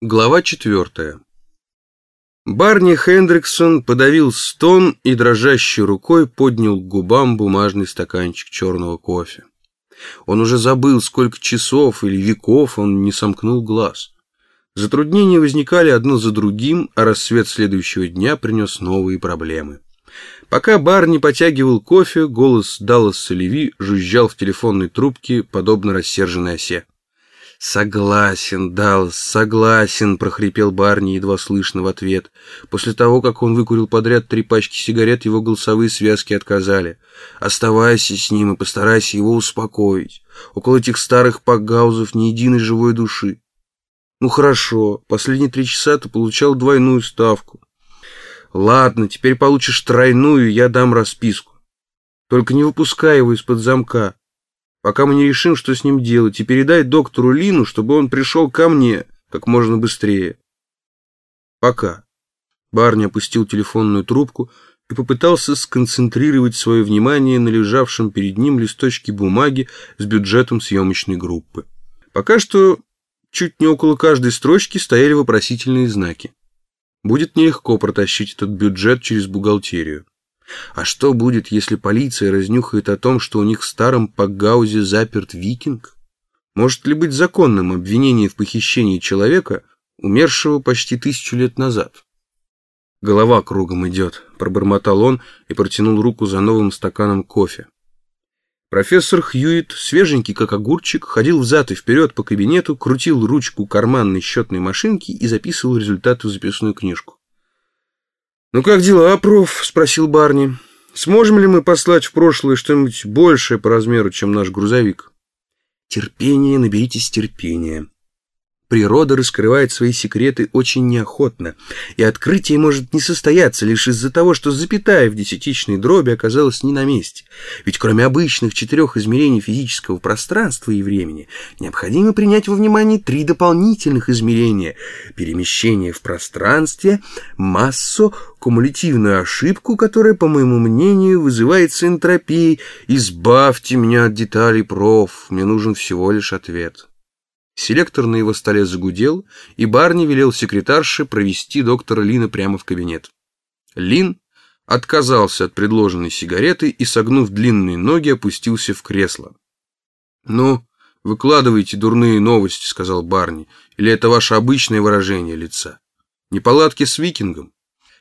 Глава четвертая. Барни Хендриксон подавил стон и дрожащей рукой поднял к губам бумажный стаканчик черного кофе. Он уже забыл, сколько часов или веков он не сомкнул глаз. Затруднения возникали одно за другим, а рассвет следующего дня принес новые проблемы. Пока Барни потягивал кофе, голос Далласа Леви жужжал в телефонной трубке, подобно рассерженной осе. «Согласен, Даллас, согласен», — прохрипел Барни едва слышно в ответ. После того, как он выкурил подряд три пачки сигарет, его голосовые связки отказали. «Оставайся с ним и постарайся его успокоить. Около этих старых пагаузов ни единой живой души». «Ну хорошо, последние три часа ты получал двойную ставку». «Ладно, теперь получишь тройную, я дам расписку. Только не выпускай его из-под замка пока мы не решим, что с ним делать, и передай доктору Лину, чтобы он пришел ко мне как можно быстрее. Пока. Барни опустил телефонную трубку и попытался сконцентрировать свое внимание на лежавшем перед ним листочке бумаги с бюджетом съемочной группы. Пока что чуть не около каждой строчки стояли вопросительные знаки. Будет нелегко протащить этот бюджет через бухгалтерию. А что будет, если полиция разнюхает о том, что у них в старом Пакгаузе заперт викинг? Может ли быть законным обвинение в похищении человека, умершего почти тысячу лет назад? Голова кругом идет, пробормотал он и протянул руку за новым стаканом кофе. Профессор Хьюит, свеженький как огурчик, ходил взад и вперед по кабинету, крутил ручку карманной счетной машинки и записывал результаты в записную книжку. «Ну как дела, проф?» — спросил Барни. «Сможем ли мы послать в прошлое что-нибудь большее по размеру, чем наш грузовик?» «Терпение, наберитесь терпения», Природа раскрывает свои секреты очень неохотно, и открытие может не состояться лишь из-за того, что запятая в десятичной дроби оказалась не на месте. Ведь кроме обычных четырех измерений физического пространства и времени, необходимо принять во внимание три дополнительных измерения – перемещение в пространстве, массу, кумулятивную ошибку, которая, по моему мнению, вызывается энтропией. Избавьте меня от деталей, проф, мне нужен всего лишь ответ. Селектор на его столе загудел, и Барни велел секретарше провести доктора Лина прямо в кабинет. Лин отказался от предложенной сигареты и, согнув длинные ноги, опустился в кресло. «Ну, выкладывайте дурные новости», — сказал Барни, — «или это ваше обычное выражение лица? Неполадки с викингом?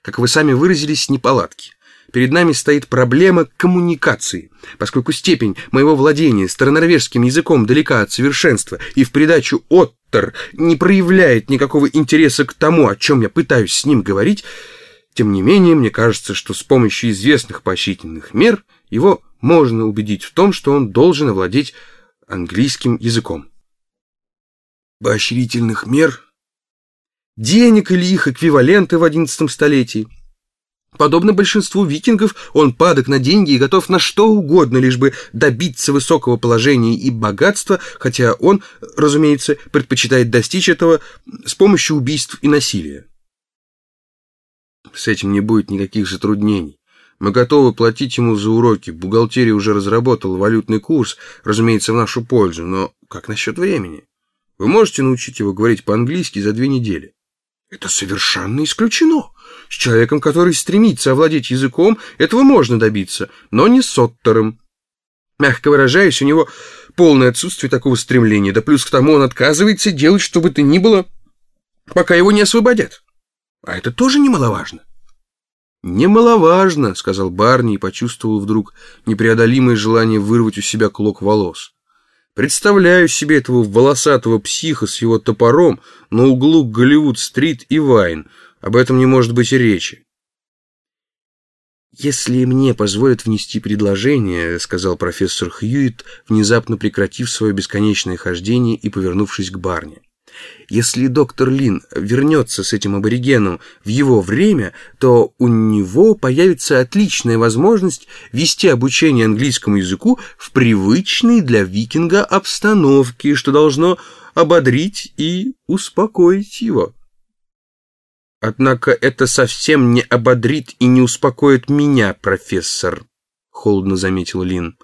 Как вы сами выразились, неполадки. Перед нами стоит проблема коммуникации, поскольку степень моего владения старонорвежским языком далека от совершенства и в придачу Оттер не проявляет никакого интереса к тому, о чем я пытаюсь с ним говорить, тем не менее, мне кажется, что с помощью известных поощрительных мер его можно убедить в том, что он должен овладеть английским языком. Поощрительных мер? Денег или их эквиваленты в одиннадцатом столетии? Подобно большинству викингов, он падок на деньги и готов на что угодно, лишь бы добиться высокого положения и богатства, хотя он, разумеется, предпочитает достичь этого с помощью убийств и насилия. С этим не будет никаких затруднений. Мы готовы платить ему за уроки. Бухгалтерия уже разработала валютный курс, разумеется, в нашу пользу. Но как насчет времени? Вы можете научить его говорить по-английски за две недели? Это совершенно исключено. С человеком, который стремится овладеть языком, этого можно добиться, но не с Оттером. Мягко выражаясь, у него полное отсутствие такого стремления, да плюс к тому он отказывается делать что бы то ни было, пока его не освободят. А это тоже немаловажно. «Немаловажно», — сказал Барни и почувствовал вдруг непреодолимое желание вырвать у себя клок волос. Представляю себе этого волосатого психа с его топором на углу Голливуд-стрит и Вайн. Об этом не может быть и речи. «Если мне позволят внести предложение», — сказал профессор Хьюитт, внезапно прекратив свое бесконечное хождение и повернувшись к Барне. Если доктор Лин вернется с этим аборигеном в его время, то у него появится отличная возможность вести обучение английскому языку в привычной для викинга обстановке, что должно ободрить и успокоить его. Однако это совсем не ободрит и не успокоит меня, профессор, холодно заметил Лин.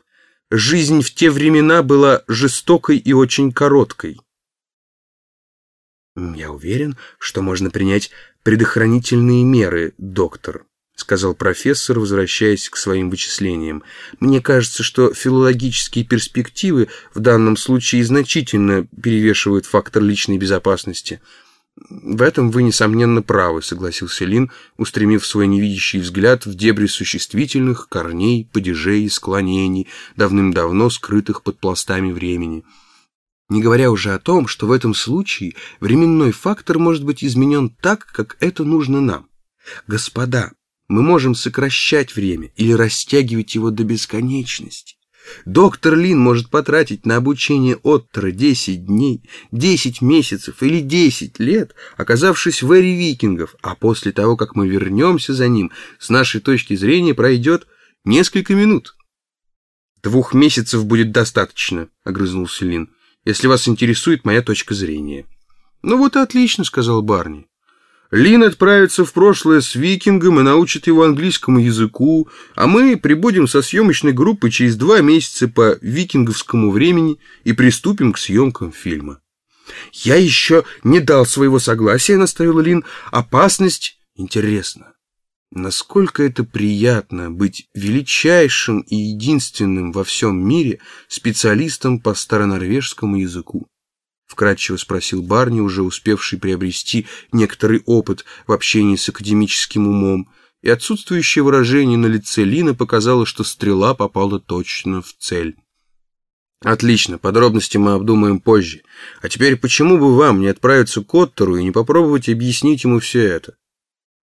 Жизнь в те времена была жестокой и очень короткой. «Я уверен, что можно принять предохранительные меры, доктор», сказал профессор, возвращаясь к своим вычислениям. «Мне кажется, что филологические перспективы в данном случае значительно перевешивают фактор личной безопасности». «В этом вы, несомненно, правы», — согласился Лин, устремив свой невидящий взгляд в дебри существительных, корней, падежей, склонений, давным-давно скрытых под пластами времени. Не говоря уже о том, что в этом случае временной фактор может быть изменен так, как это нужно нам. Господа, мы можем сокращать время или растягивать его до бесконечности. Доктор Лин может потратить на обучение Оттера 10 дней, 10 месяцев или 10 лет, оказавшись в эре викингов, а после того, как мы вернемся за ним, с нашей точки зрения пройдет несколько минут. «Двух месяцев будет достаточно», — огрызнулся Лин, «если вас интересует моя точка зрения». «Ну вот и отлично», — сказал Барни. Лин отправится в прошлое с викингом и научит его английскому языку, а мы прибудем со съемочной группой через два месяца по викинговскому времени и приступим к съемкам фильма. «Я еще не дал своего согласия», — наставила Лин. «Опасность интересна. Насколько это приятно быть величайшим и единственным во всем мире специалистом по старонорвежскому языку вкратчиво спросил Барни, уже успевший приобрести некоторый опыт в общении с академическим умом, и отсутствующее выражение на лице Лины показало, что стрела попала точно в цель. «Отлично, подробности мы обдумаем позже. А теперь почему бы вам не отправиться к Оттеру и не попробовать объяснить ему все это?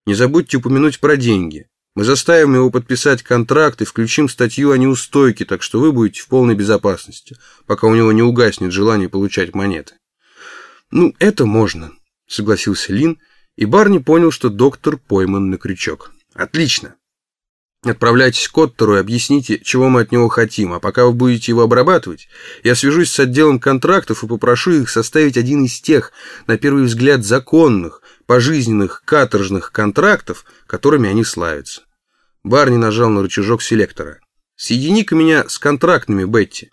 Не забудьте упомянуть про деньги. Мы заставим его подписать контракт и включим статью о неустойке, так что вы будете в полной безопасности, пока у него не угаснет желание получать монеты. «Ну, это можно», — согласился Лин, и Барни понял, что доктор пойман на крючок. «Отлично. Отправляйтесь к Оттеру и объясните, чего мы от него хотим, а пока вы будете его обрабатывать, я свяжусь с отделом контрактов и попрошу их составить один из тех, на первый взгляд, законных, пожизненных, каторжных контрактов, которыми они славятся». Барни нажал на рычажок селектора. «Соедини-ка меня с контрактными, Бетти.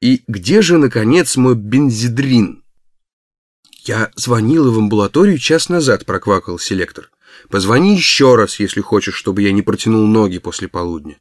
И где же, наконец, мой бензидрин?» «Я звонила в амбулаторию час назад», — проквакал селектор. «Позвони еще раз, если хочешь, чтобы я не протянул ноги после полудня».